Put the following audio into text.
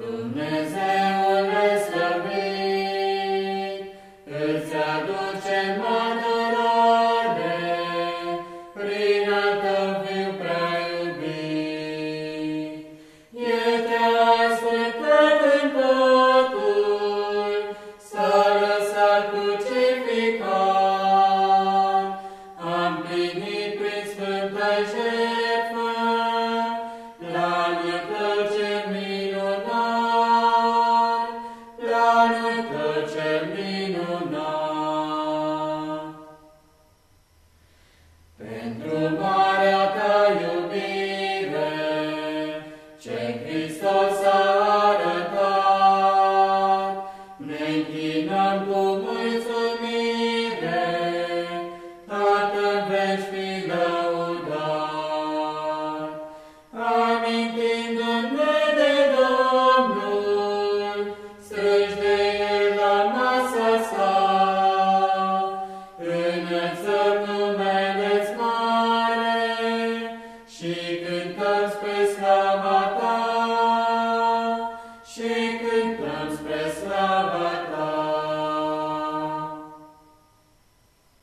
Dumnezeule slăvit, îți aducem planul tău cel minunat. Pentru marea ta iubire, ce Hristos a arătat, ne închinăm cu mulțumire, Tatăl veci fi lăudat. Amintindu-ne Good cântați